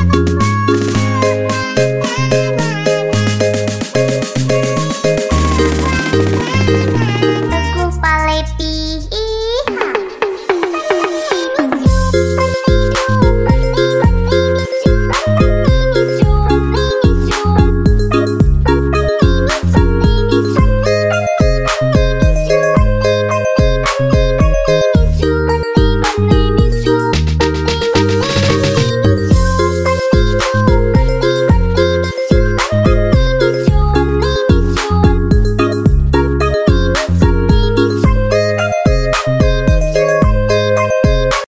you.